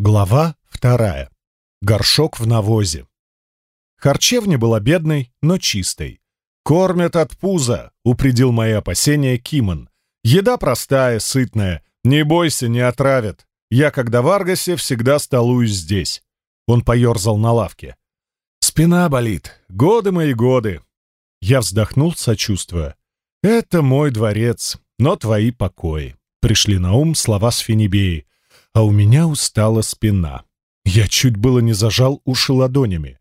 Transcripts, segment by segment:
Глава вторая. Горшок в навозе. Харчевня была бедной, но чистой. «Кормят от пуза», — упредил мои опасения Кимон. «Еда простая, сытная. Не бойся, не отравят. Я, когда в Аргасе, всегда столуюсь здесь». Он поерзал на лавке. «Спина болит. Годы мои годы». Я вздохнул, сочувствуя. «Это мой дворец, но твои покои». Пришли на ум слова с Финибеи а у меня устала спина. Я чуть было не зажал уши ладонями.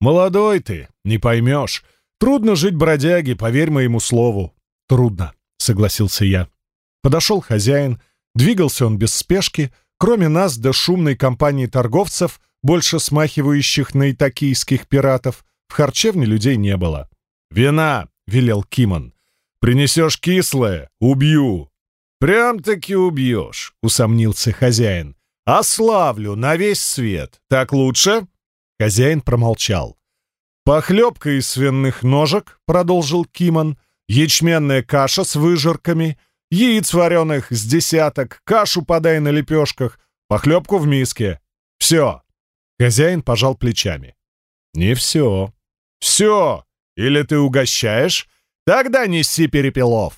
«Молодой ты, не поймешь. Трудно жить бродяге, поверь моему слову». «Трудно», — согласился я. Подошел хозяин, двигался он без спешки, кроме нас до шумной компании торговцев, больше смахивающих на итакийских пиратов, в харчевне людей не было. «Вина!» — велел Кимон. «Принесешь кислое — убью!» «Прям-таки убьешь», — усомнился хозяин. «Ославлю на весь свет. Так лучше?» Хозяин промолчал. «Похлебка из свиных ножек», — продолжил Кимон, «ячменная каша с выжарками, яиц вареных с десяток, кашу подай на лепешках, похлебку в миске. Все». Хозяин пожал плечами. «Не все». «Все! Или ты угощаешь? Тогда неси перепелов».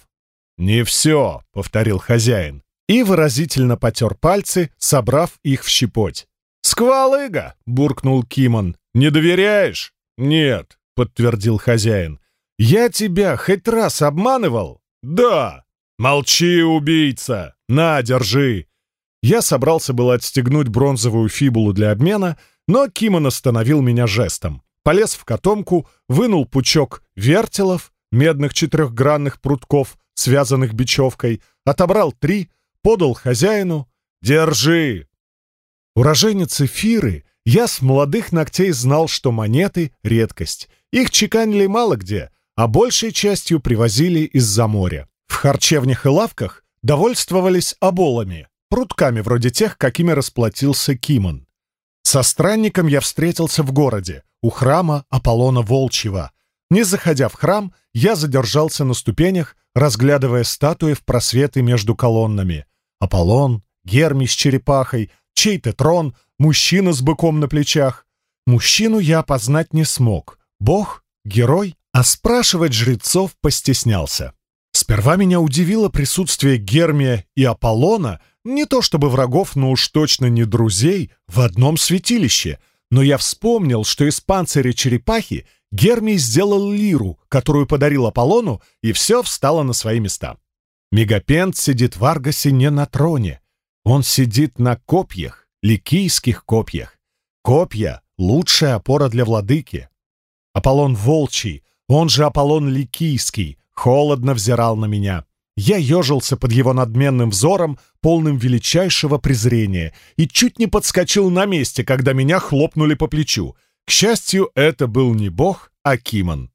«Не все», — повторил хозяин, и выразительно потер пальцы, собрав их в щепоть. «Сквалыга!» — буркнул Кимон. «Не доверяешь?» «Нет», — подтвердил хозяин. «Я тебя хоть раз обманывал?» «Да!» «Молчи, убийца! На, держи!» Я собрался было отстегнуть бронзовую фибулу для обмена, но Кимон остановил меня жестом. Полез в котомку, вынул пучок вертелов, медных четырехгранных прутков, связанных бечевкой, отобрал три, подал хозяину. «Держи!» Уроженец Эфиры, я с молодых ногтей знал, что монеты — редкость. Их чеканили мало где, а большей частью привозили из-за моря. В харчевнях и лавках довольствовались оболами, прутками вроде тех, какими расплатился Кимон. Со странником я встретился в городе, у храма Аполлона Волчьего. Не заходя в храм, я задержался на ступенях, разглядывая статуи в просветы между колоннами. Аполлон, Герми с черепахой, чей-то трон, мужчина с быком на плечах. Мужчину я опознать не смог. Бог? Герой? А спрашивать жрецов постеснялся. Сперва меня удивило присутствие Гермия и Аполлона, не то чтобы врагов, но уж точно не друзей, в одном святилище. Но я вспомнил, что из панциря черепахи Гермий сделал лиру, которую подарил Аполлону, и все встало на свои места. Мегапент сидит в Аргасе не на троне. Он сидит на копьях, ликийских копьях. Копья — лучшая опора для владыки. Аполлон Волчий, он же Аполлон Ликийский, холодно взирал на меня. Я ежился под его надменным взором, полным величайшего презрения, и чуть не подскочил на месте, когда меня хлопнули по плечу — к счастью, это был не бог, а Кимон.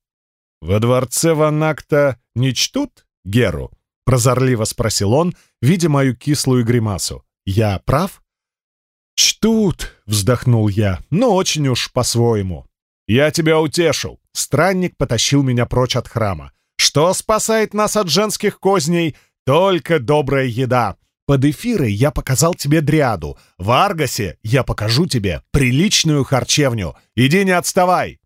«Во дворце Ванакта не чтут Геру?» — прозорливо спросил он, видя мою кислую гримасу. «Я прав?» «Чтут», — вздохнул я, — «но очень уж по-своему». «Я тебя утешил». Странник потащил меня прочь от храма. «Что спасает нас от женских козней? Только добрая еда. Под эфирой я показал тебе дриаду. В Аргасе я покажу тебе приличную харчевню. Иди не отставай!»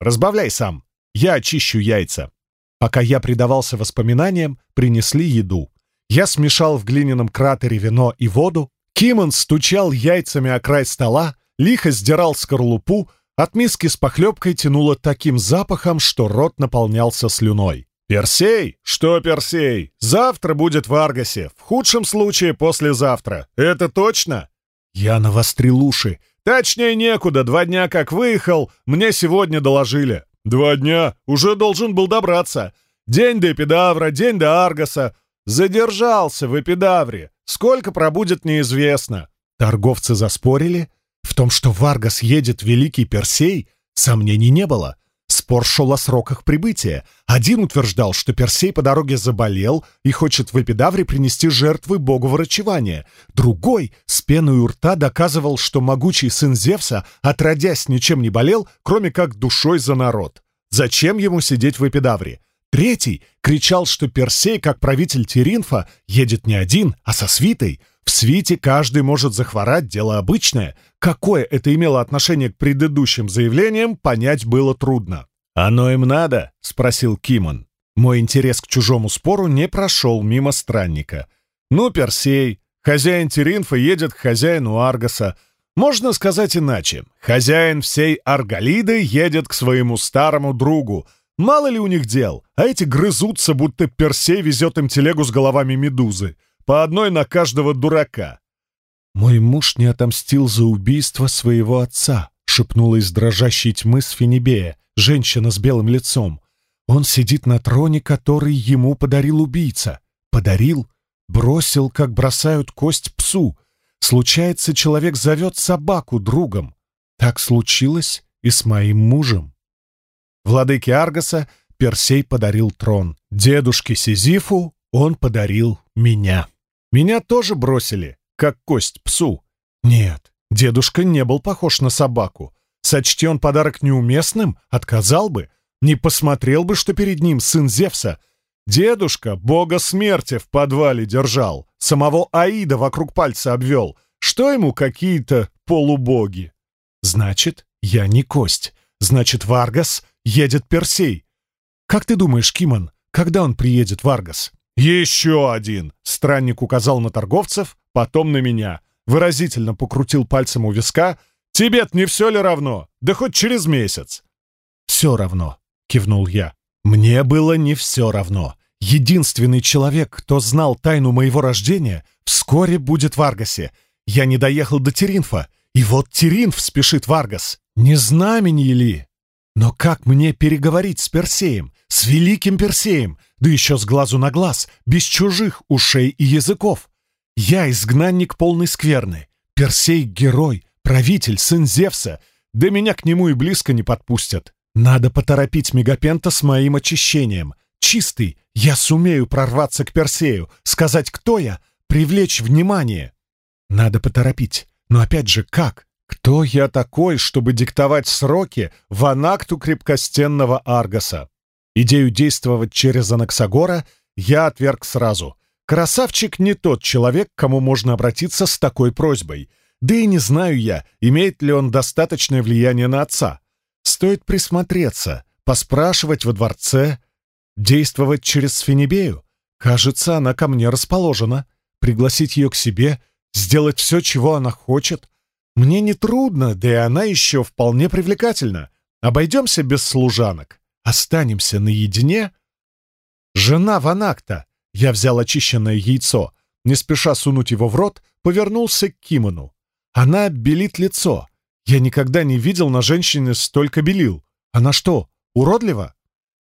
«Разбавляй сам. Я очищу яйца». Пока я предавался воспоминаниям, принесли еду. Я смешал в глиняном кратере вино и воду. Кимон стучал яйцами о край стола, лихо сдирал скорлупу, от миски с похлебкой тянуло таким запахом, что рот наполнялся слюной. «Персей? Что Персей? Завтра будет в Аргасе. В худшем случае послезавтра. Это точно?» Я навострил уши. «Точнее некуда. Два дня как выехал. Мне сегодня доложили. Два дня. Уже должен был добраться. День до Эпидавра, день до Аргаса. Задержался в Эпидавре. Сколько пробудет, неизвестно». Торговцы заспорили. В том, что в Аргас едет великий Персей, сомнений не было. Спор шел о сроках прибытия. Один утверждал, что Персей по дороге заболел и хочет в Эпидавре принести жертвы богу врачевания. Другой с пеной у рта доказывал, что могучий сын Зевса, отродясь, ничем не болел, кроме как душой за народ. Зачем ему сидеть в Эпидавре? Третий кричал, что Персей, как правитель Теринфа, едет не один, а со свитой. В свите каждый может захворать, дело обычное. Какое это имело отношение к предыдущим заявлениям, понять было трудно. «Оно им надо?» — спросил Кимон. Мой интерес к чужому спору не прошел мимо странника. «Ну, Персей, хозяин Теринфа едет к хозяину Аргоса. Можно сказать иначе. Хозяин всей Арголиды едет к своему старому другу. Мало ли у них дел, а эти грызутся, будто Персей везет им телегу с головами медузы. По одной на каждого дурака. «Мой муж не отомстил за убийство своего отца», — шепнула из дрожащей тьмы Сфинебея, женщина с белым лицом. «Он сидит на троне, который ему подарил убийца. Подарил, бросил, как бросают кость псу. Случается, человек зовет собаку другом. Так случилось и с моим мужем». Владыке Аргоса Персей подарил трон. Дедушке Сизифу он подарил меня. Меня тоже бросили, как кость псу. Нет, дедушка не был похож на собаку. Сочти он подарок неуместным, отказал бы, не посмотрел бы, что перед ним сын Зевса. Дедушка бога смерти в подвале держал, самого Аида вокруг пальца обвел. Что ему какие-то полубоги? Значит, я не кость. Значит, Варгас едет Персей. Как ты думаешь, Кимон, когда он приедет в Аргас? «Еще один!» — странник указал на торговцев, потом на меня. Выразительно покрутил пальцем у виска. «Тебе-то не все ли равно? Да хоть через месяц!» «Все равно!» — кивнул я. «Мне было не все равно. Единственный человек, кто знал тайну моего рождения, вскоре будет в Аргасе. Я не доехал до Теринфа, и вот Теринф спешит в Аргас. Не знамени ли? Но как мне переговорить с Персеем, с великим Персеем, да еще с глазу на глаз, без чужих ушей и языков. Я изгнанник полной скверны, Персей — герой, правитель, сын Зевса, да меня к нему и близко не подпустят. Надо поторопить Мегапента с моим очищением. Чистый, я сумею прорваться к Персею, сказать, кто я, привлечь внимание. Надо поторопить, но опять же, как? Кто я такой, чтобы диктовать сроки в анакту крепкостенного Аргоса? Идею действовать через Анаксагора я отверг сразу. Красавчик не тот человек, к кому можно обратиться с такой просьбой. Да и не знаю я, имеет ли он достаточное влияние на отца. Стоит присмотреться, поспрашивать во дворце, действовать через Сфинебею. Кажется, она ко мне расположена. Пригласить ее к себе, сделать все, чего она хочет. Мне не трудно, да и она еще вполне привлекательна. Обойдемся без служанок. Останемся наедине? Жена Ванакта. Я взял очищенное яйцо. Не спеша сунуть его в рот, повернулся к Кимону. Она белит лицо. Я никогда не видел на женщине столько белил. Она что, уродлива?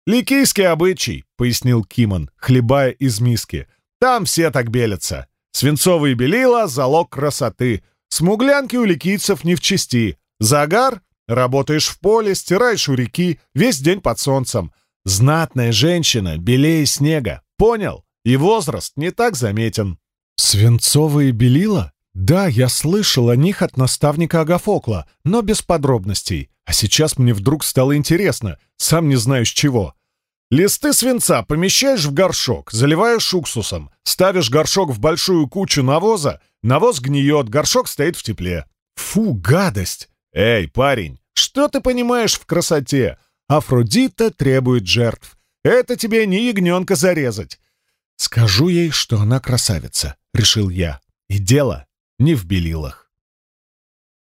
«Ликийский обычай», — пояснил Кимон, хлебая из миски. «Там все так белятся. Свинцовые белила — залог красоты. Смуглянки у ликийцев не в чести. Загар Работаешь в поле, стираешь у реки, весь день под солнцем. Знатная женщина, белее снега. Понял? И возраст не так заметен. Свинцовые белила? Да, я слышал о них от наставника Агафокла, но без подробностей. А сейчас мне вдруг стало интересно, сам не знаю с чего. Листы свинца помещаешь в горшок, заливаешь уксусом, ставишь горшок в большую кучу навоза, навоз гниет, горшок стоит в тепле. Фу, гадость! «Эй, парень, что ты понимаешь в красоте? Афродита требует жертв. Это тебе не ягненка зарезать». «Скажу ей, что она красавица», — решил я. И дело не в белилах.